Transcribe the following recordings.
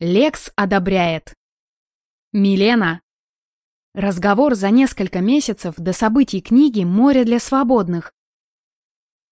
Лекс одобряет. Милена. Разговор за несколько месяцев до событий книги «Море для свободных».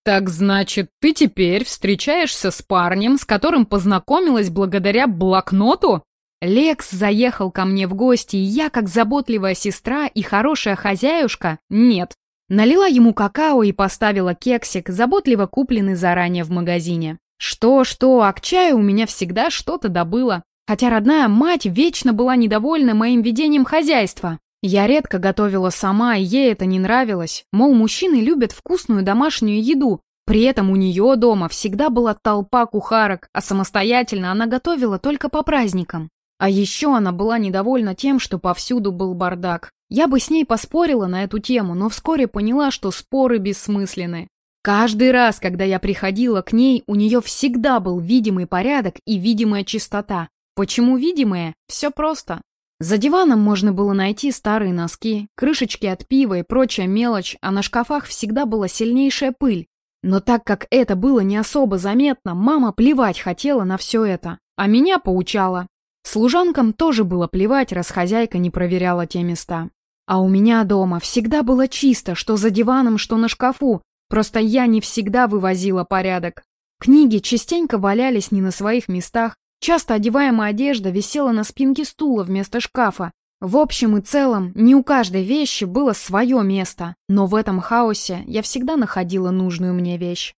«Так значит, ты теперь встречаешься с парнем, с которым познакомилась благодаря блокноту?» Лекс заехал ко мне в гости, и я, как заботливая сестра и хорошая хозяюшка, нет. Налила ему какао и поставила кексик, заботливо купленный заранее в магазине. Что-что, а к чаю у меня всегда что-то добыло. Хотя родная мать вечно была недовольна моим ведением хозяйства. Я редко готовила сама, и ей это не нравилось. Мол, мужчины любят вкусную домашнюю еду. При этом у нее дома всегда была толпа кухарок, а самостоятельно она готовила только по праздникам. А еще она была недовольна тем, что повсюду был бардак. Я бы с ней поспорила на эту тему, но вскоре поняла, что споры бессмысленны. Каждый раз, когда я приходила к ней, у нее всегда был видимый порядок и видимая чистота. Почему видимые? Все просто. За диваном можно было найти старые носки, крышечки от пива и прочая мелочь, а на шкафах всегда была сильнейшая пыль. Но так как это было не особо заметно, мама плевать хотела на все это, а меня поучала. Служанкам тоже было плевать, раз хозяйка не проверяла те места. А у меня дома всегда было чисто, что за диваном, что на шкафу, просто я не всегда вывозила порядок. Книги частенько валялись не на своих местах, Часто одеваемая одежда висела на спинке стула вместо шкафа. В общем и целом, не у каждой вещи было свое место, но в этом хаосе я всегда находила нужную мне вещь.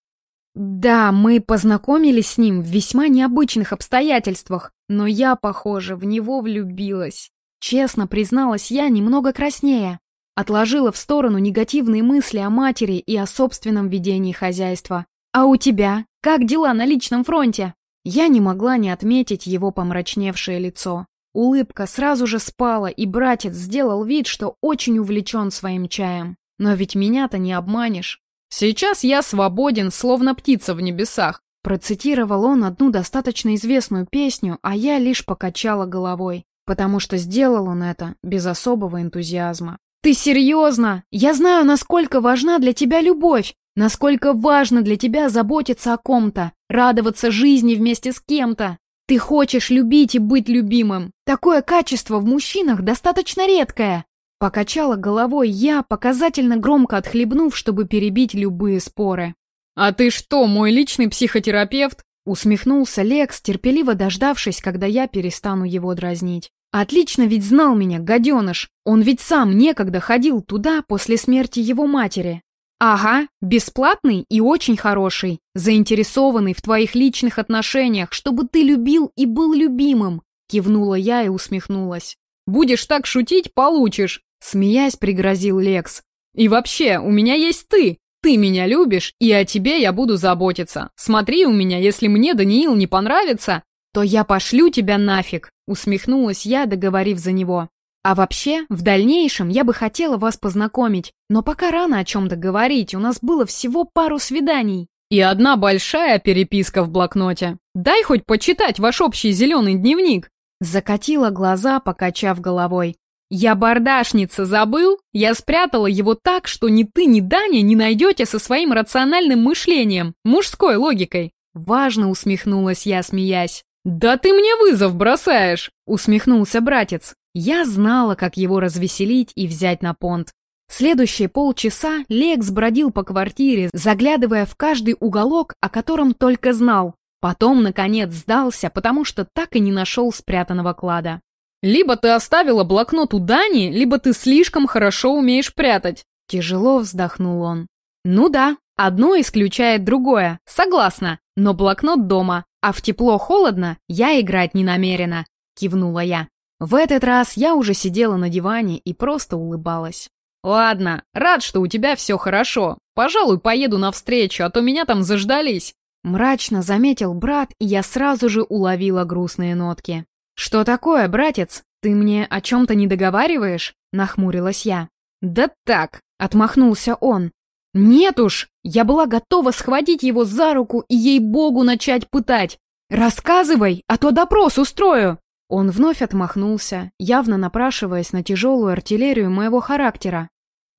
Да, мы познакомились с ним в весьма необычных обстоятельствах, но я, похоже, в него влюбилась. Честно призналась я немного краснее. Отложила в сторону негативные мысли о матери и о собственном ведении хозяйства. А у тебя? Как дела на личном фронте? Я не могла не отметить его помрачневшее лицо. Улыбка сразу же спала, и братец сделал вид, что очень увлечен своим чаем. Но ведь меня-то не обманешь. «Сейчас я свободен, словно птица в небесах», Процитировал он одну достаточно известную песню, а я лишь покачала головой, потому что сделал он это без особого энтузиазма. «Ты серьезно? Я знаю, насколько важна для тебя любовь, Насколько важно для тебя заботиться о ком-то, радоваться жизни вместе с кем-то. Ты хочешь любить и быть любимым. Такое качество в мужчинах достаточно редкое. Покачала головой я, показательно громко отхлебнув, чтобы перебить любые споры. «А ты что, мой личный психотерапевт?» Усмехнулся Лекс, терпеливо дождавшись, когда я перестану его дразнить. Отлично ведь знал меня, гаденыш. Он ведь сам некогда ходил туда после смерти его матери. «Ага, бесплатный и очень хороший, заинтересованный в твоих личных отношениях, чтобы ты любил и был любимым», кивнула я и усмехнулась. «Будешь так шутить, получишь», смеясь пригрозил Лекс. «И вообще, у меня есть ты, ты меня любишь, и о тебе я буду заботиться. Смотри у меня, если мне Даниил не понравится, то я пошлю тебя нафиг», усмехнулась я, договорив за него. А вообще, в дальнейшем я бы хотела вас познакомить, но пока рано о чем-то говорить, у нас было всего пару свиданий. И одна большая переписка в блокноте. Дай хоть почитать ваш общий зеленый дневник. Закатила глаза, покачав головой. «Я бардашница, забыл? Я спрятала его так, что ни ты, ни Даня не найдете со своим рациональным мышлением, мужской логикой». Важно усмехнулась я, смеясь. «Да ты мне вызов бросаешь!» Усмехнулся братец. Я знала, как его развеселить и взять на понт. Следующие полчаса Лекс бродил по квартире, заглядывая в каждый уголок, о котором только знал. Потом, наконец, сдался, потому что так и не нашел спрятанного клада. «Либо ты оставила блокнот у Дани, либо ты слишком хорошо умеешь прятать», — тяжело вздохнул он. «Ну да, одно исключает другое, согласна, но блокнот дома, а в тепло-холодно я играть не намерена», — кивнула я. В этот раз я уже сидела на диване и просто улыбалась. «Ладно, рад, что у тебя все хорошо. Пожалуй, поеду навстречу, а то меня там заждались». Мрачно заметил брат, и я сразу же уловила грустные нотки. «Что такое, братец? Ты мне о чем-то не договариваешь?» — нахмурилась я. «Да так», — отмахнулся он. «Нет уж, я была готова схватить его за руку и ей-богу начать пытать. Рассказывай, а то допрос устрою!» Он вновь отмахнулся, явно напрашиваясь на тяжелую артиллерию моего характера.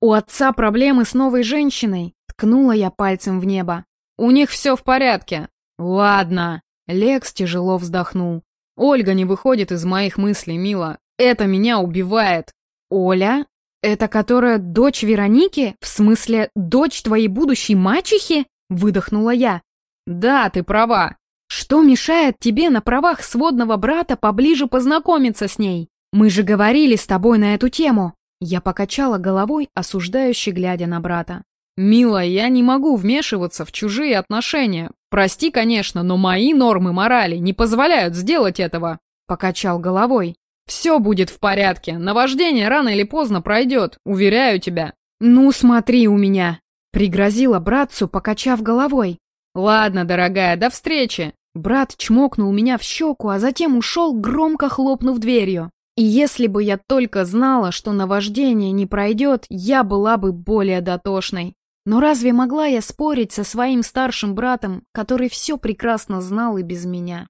«У отца проблемы с новой женщиной», — ткнула я пальцем в небо. «У них все в порядке». «Ладно», — Лекс тяжело вздохнул. Ольга не выходит из моих мыслей, Мила. Это меня убивает. Оля? Это которая дочь Вероники? В смысле, дочь твоей будущей мачехи? Выдохнула я. Да, ты права. Что мешает тебе на правах сводного брата поближе познакомиться с ней? Мы же говорили с тобой на эту тему. Я покачала головой, осуждающе глядя на брата. «Мила, я не могу вмешиваться в чужие отношения. Прости, конечно, но мои нормы морали не позволяют сделать этого», — покачал головой. «Все будет в порядке. Наваждение рано или поздно пройдет, уверяю тебя». «Ну, смотри у меня», — пригрозила братцу, покачав головой. «Ладно, дорогая, до встречи!» Брат чмокнул меня в щеку, а затем ушел, громко хлопнув дверью. И если бы я только знала, что наваждение не пройдет, я была бы более дотошной. Но разве могла я спорить со своим старшим братом, который все прекрасно знал и без меня?